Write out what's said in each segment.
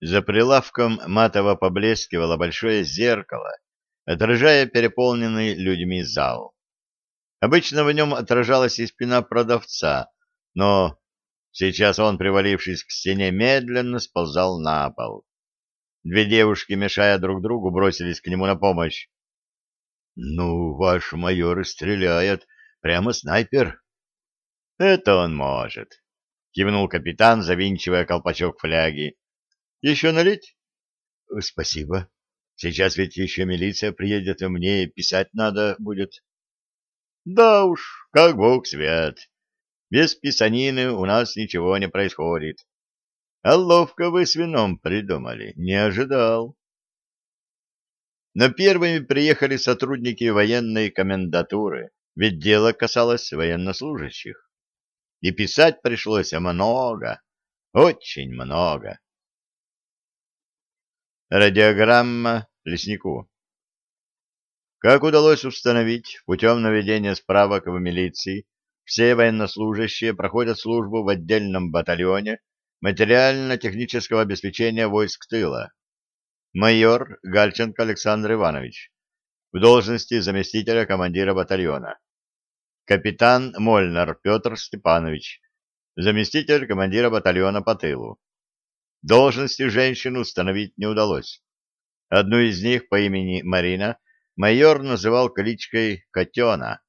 За прилавком матово поблескивало большое зеркало, отражая переполненный людьми зал. Обычно в нем отражалась и спина продавца, но сейчас он, привалившись к стене, медленно сползал на пол. Две девушки, мешая друг другу, бросились к нему на помощь. — Ну, ваш майор стреляет, прямо снайпер. — Это он может, — кивнул капитан, завинчивая колпачок фляги. — Еще налить? — Спасибо. Сейчас ведь еще милиция приедет, и мне писать надо будет. — Да уж, как бог свят. Без писанины у нас ничего не происходит. А ловко вы с вином придумали, не ожидал. Но первыми приехали сотрудники военной комендатуры, ведь дело касалось военнослужащих. И писать пришлось много, очень много. Радиограмма леснику. Как удалось установить путем наведения справок в милиции, все военнослужащие проходят службу в отдельном батальоне материально-технического обеспечения войск тыла. Майор Гальченко Александр Иванович в должности заместителя командира батальона. Капитан Мольнар Петр Степанович, заместитель командира батальона по тылу. Должности женщин установить не удалось. Одну из них по имени Марина майор называл кличкой Котена.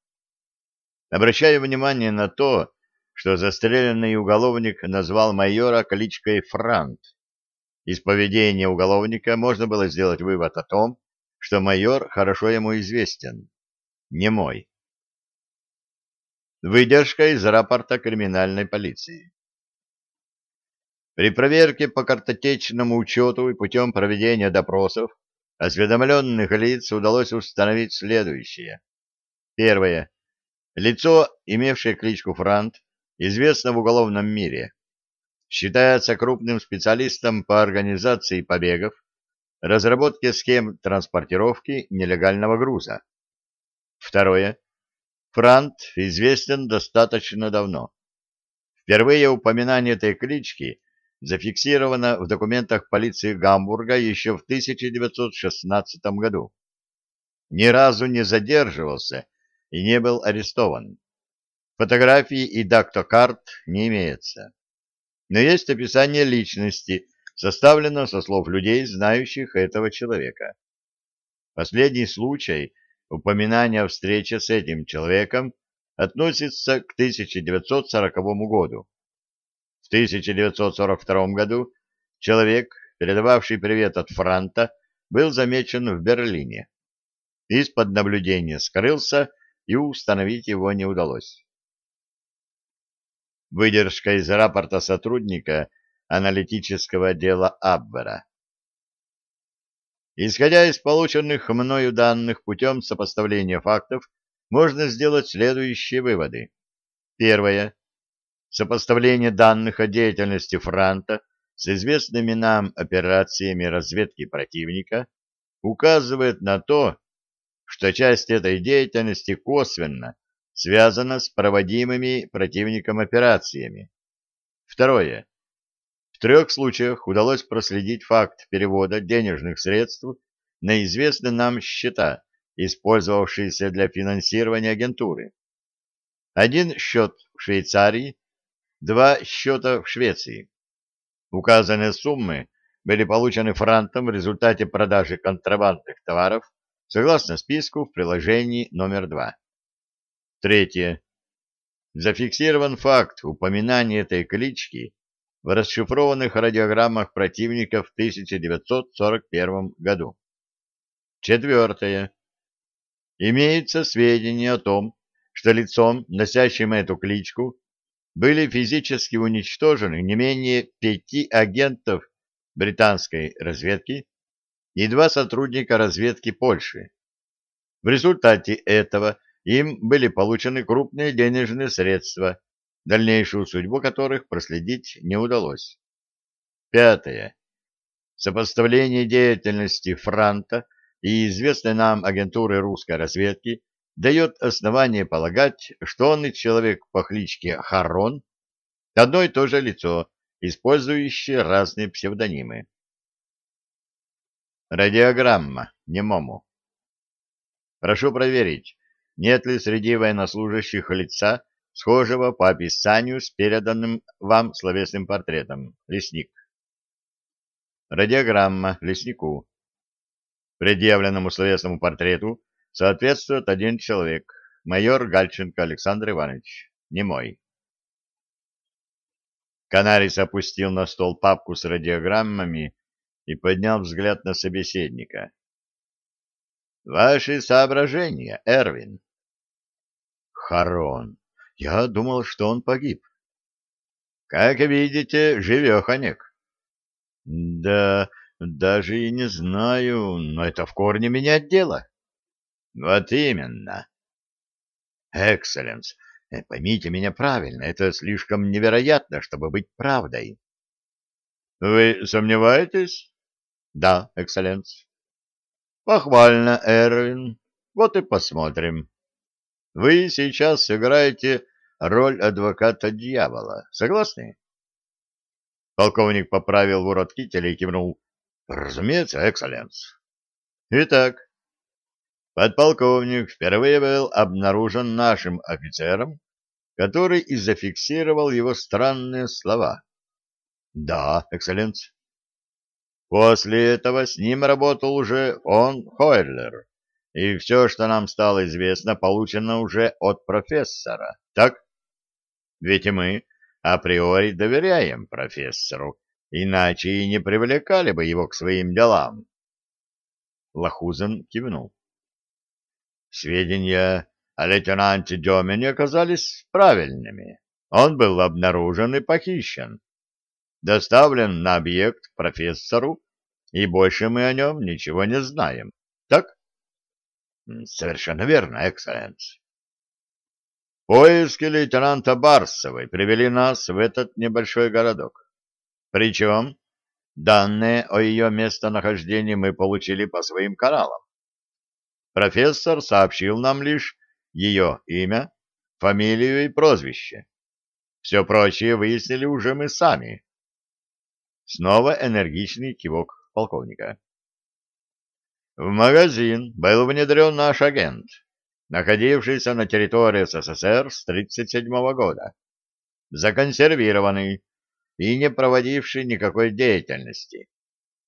Обращаю внимание на то, что застреленный уголовник назвал майора кличкой Франт. Из поведения уголовника можно было сделать вывод о том, что майор хорошо ему известен. Не мой. Выдержка из рапорта криминальной полиции. При проверке по картотечному учету и путем проведения допросов осведомленных лиц удалось установить следующее. Первое. Лицо, имевшее кличку Франт, известно в уголовном мире. Считается крупным специалистом по организации побегов, разработке схем транспортировки нелегального груза. Второе. Франт известен достаточно давно. Впервые упоминание этой клички зафиксировано в документах полиции Гамбурга еще в 1916 году. Ни разу не задерживался и не был арестован. Фотографий и дактокарт не имеется. Но есть описание личности, составлено со слов людей, знающих этого человека. Последний случай упоминания о встрече с этим человеком относится к 1940 году. В 1942 году человек, передававший привет от фронта, был замечен в Берлине. Из-под наблюдения скрылся, и установить его не удалось. Выдержка из рапорта сотрудника аналитического отдела Абвера. Исходя из полученных мною данных путем сопоставления фактов, можно сделать следующие выводы. Первое. Сопоставление данных о деятельности фронта с известными нам операциями разведки противника указывает на то, что часть этой деятельности косвенно связано с проводимыми противником операциями. Второе. В трех случаях удалось проследить факт перевода денежных средств на известные нам счета, использовавшиеся для финансирования агентуры. Один счет в Швейцарии, два счета в Швеции. Указанные суммы были получены франтом в результате продажи контрабандных товаров согласно списку в приложении номер два. Третье. Зафиксирован факт упоминания этой клички в расшифрованных радиограммах противника в 1941 году. Четвертое. Имеются сведения о том, что лицом, носящим эту кличку, были физически уничтожены не менее пяти агентов британской разведки и два сотрудника разведки Польши. В результате этого им были получены крупные денежные средства, дальнейшую судьбу которых проследить не удалось. Пятое. Сопоставление деятельности Франта и известной нам агентуры русской разведки дает основание полагать, что он и человек по кличке Харон одно и то же лицо, использующее разные псевдонимы. Радиограмма немому. Прошу проверить, нет ли среди военнослужащих лица, схожего по описанию с переданным вам словесным портретом. Лесник. Радиограмма леснику. Предъявленному словесному портрету соответствует один человек. Майор Гальченко Александр Иванович. Не мой. Канарис опустил на стол папку с радиограммами и поднял взгляд на собеседника. Ваши соображения, Эрвин. Харон. Я думал, что он погиб. Как видите, живеханек. Да, даже и не знаю, но это в корне менять дело. Вот именно. Экселленс, поймите меня правильно, это слишком невероятно, чтобы быть правдой. Вы сомневаетесь? Да, экселленс. Похвально, Эрвин. Вот и посмотрим. Вы сейчас сыграете роль адвоката дьявола. Согласны? Полковник поправил ворот кителя и кивнул. Разумеется, экселленс. Итак, подполковник впервые был обнаружен нашим офицером, который и зафиксировал его странные слова. Да, экселленс. После этого с ним работал уже фон Хойлер, и все, что нам стало известно, получено уже от профессора, так? Ведь мы априори доверяем профессору, иначе и не привлекали бы его к своим делам. Лохузен кивнул. Сведения о лейтенанте Демине оказались правильными. Он был обнаружен и похищен доставлен на объект профессору, и больше мы о нем ничего не знаем. Так? Совершенно верно, экселленс. Поиски лейтенанта Барсовой привели нас в этот небольшой городок. Причем данные о ее местонахождении мы получили по своим каналам. Профессор сообщил нам лишь ее имя, фамилию и прозвище. Все прочее выяснили уже мы сами. Снова энергичный кивок полковника. В магазин был внедрен наш агент, находившийся на территории СССР с 1937 года, законсервированный и не проводивший никакой деятельности,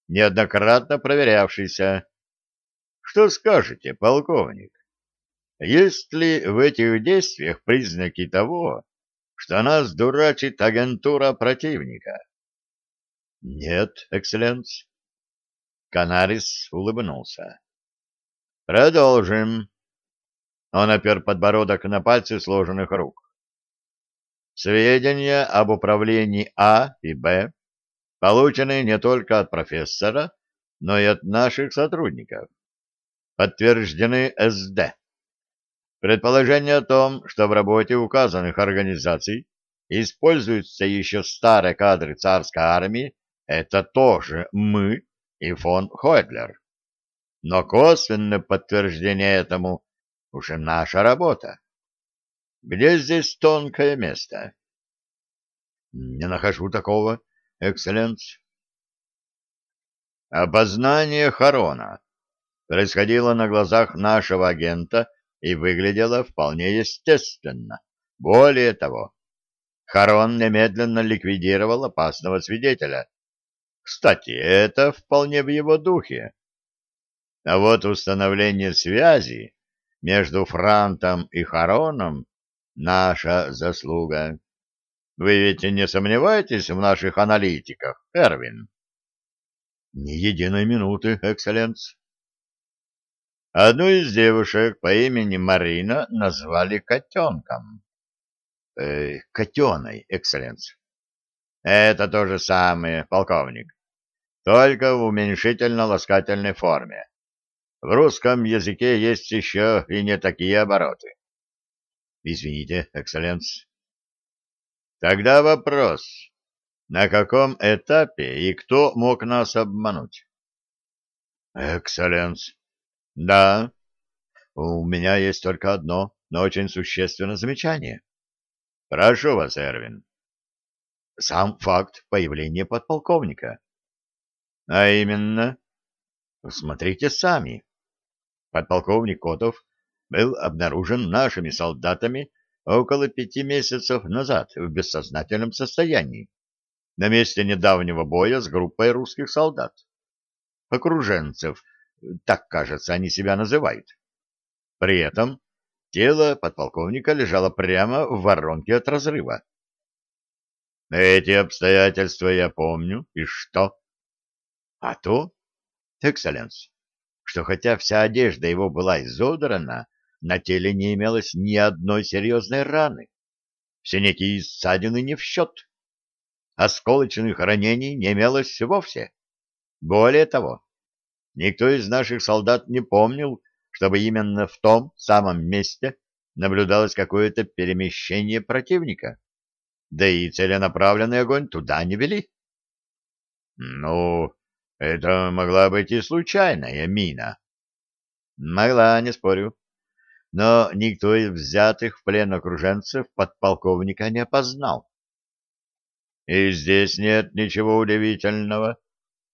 неоднократно проверявшийся. Что скажете, полковник? Есть ли в этих действиях признаки того, что нас дурачит агентура противника? — Нет, экселленс. Канарис улыбнулся. — Продолжим. Он опер подбородок на пальцы сложенных рук. Сведения об управлении А и Б получены не только от профессора, но и от наших сотрудников. Подтверждены СД. Предположение о том, что в работе указанных организаций используются еще старые кадры царской армии, это тоже мы и фон Хойдлер. Но косвенное подтверждение этому уже наша работа. Где здесь тонкое место? Не нахожу такого, экселленс. Опознание Харона происходило на глазах нашего агента и выглядело вполне естественно. Более того, Харон немедленно ликвидировал опасного свидетеля, кстати, это вполне в его духе. А вот установление связи между Франтом и Хароном — наша заслуга. Вы ведь не сомневаетесь в наших аналитиках, Эрвин? Ни единой минуты, экселленс. Одну из девушек по имени Марина назвали котенком. Э, котеной, экселленс. Это то же самое, полковник только в уменьшительно-ласкательной форме. В русском языке есть еще и не такие обороты. Извините, экселленс. Тогда вопрос. На каком этапе и кто мог нас обмануть? Экселленс. Да. У меня есть только одно, но очень существенное замечание. Прошу вас, Эрвин. Сам факт появления подполковника. А именно, Смотрите сами. Подполковник Котов был обнаружен нашими солдатами около пяти месяцев назад в бессознательном состоянии на месте недавнего боя с группой русских солдат. Окруженцев, так, кажется, они себя называют. При этом тело подполковника лежало прямо в воронке от разрыва. Эти обстоятельства я помню. И что? А то, экселленс, что хотя вся одежда его была изодрана, на теле не имелось ни одной серьезной раны. Синяки и ссадины не в счет. Осколочных ранений не имелось вовсе. Более того, никто из наших солдат не помнил, чтобы именно в том самом месте наблюдалось какое-то перемещение противника. Да и целенаправленный огонь туда не вели. Ну, это могла быть и случайная мина. Могла, не спорю. Но никто из взятых в плен окруженцев подполковника не опознал. И здесь нет ничего удивительного.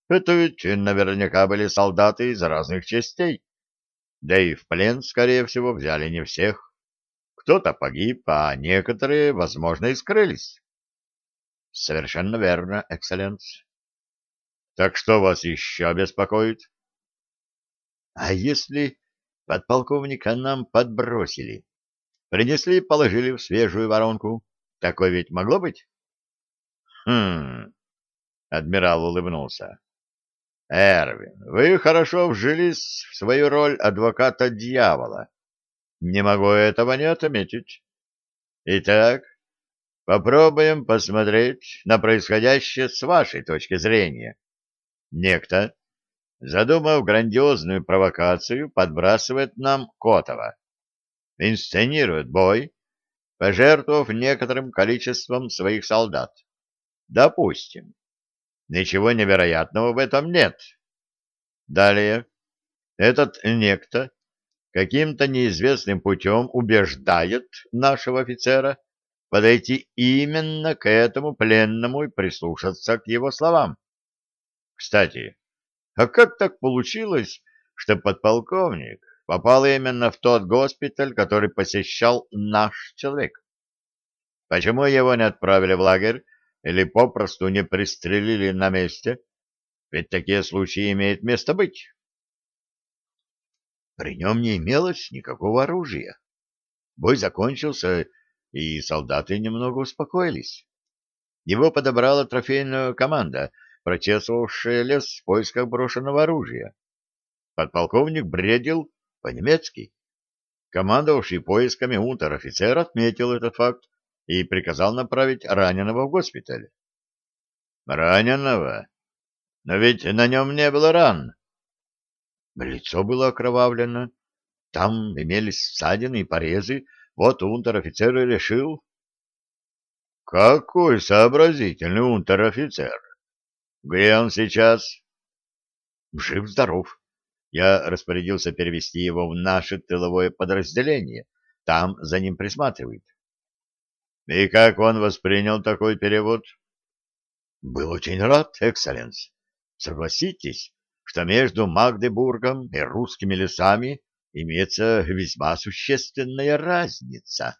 Это ведь наверняка были солдаты из разных частей. Да и в плен, скорее всего, взяли не всех. Кто-то погиб, а некоторые, возможно, и скрылись. Совершенно верно, экселленс. Так что вас еще беспокоит? А если подполковника нам подбросили, принесли и положили в свежую воронку, такое ведь могло быть? Хм, адмирал улыбнулся. Эрвин, вы хорошо вжились в свою роль адвоката дьявола. Не могу этого не отметить. Итак, попробуем посмотреть на происходящее с вашей точки зрения. Некто, задумав грандиозную провокацию, подбрасывает нам Котова. Инсценирует бой, пожертвовав некоторым количеством своих солдат. Допустим. Ничего невероятного в этом нет. Далее. Этот некто каким-то неизвестным путем убеждает нашего офицера подойти именно к этому пленному и прислушаться к его словам. Кстати, а как так получилось, что подполковник попал именно в тот госпиталь, который посещал наш человек? Почему его не отправили в лагерь или попросту не пристрелили на месте, ведь такие случаи имеют место быть. При нем не имелось никакого оружия. Бой закончился, и солдаты немного успокоились. Его подобрала трофейная команда, прочесывавшая лес в поисках брошенного оружия. Подполковник бредил по-немецки. Командовавший поисками унтер-офицер отметил этот факт и приказал направить раненого в госпиталь. Раненого? Но ведь на нем не было ран. Лицо было окровавлено, там имелись ссадины и порезы, вот унтер-офицер и решил. Какой сообразительный унтер-офицер! Где он сейчас? Жив-здоров. Я распорядился перевести его в наше тыловое подразделение. Там за ним присматривают. И как он воспринял такой перевод? Был очень рад, экселленс. Согласитесь, что между Магдебургом и русскими лесами имеется весьма существенная разница.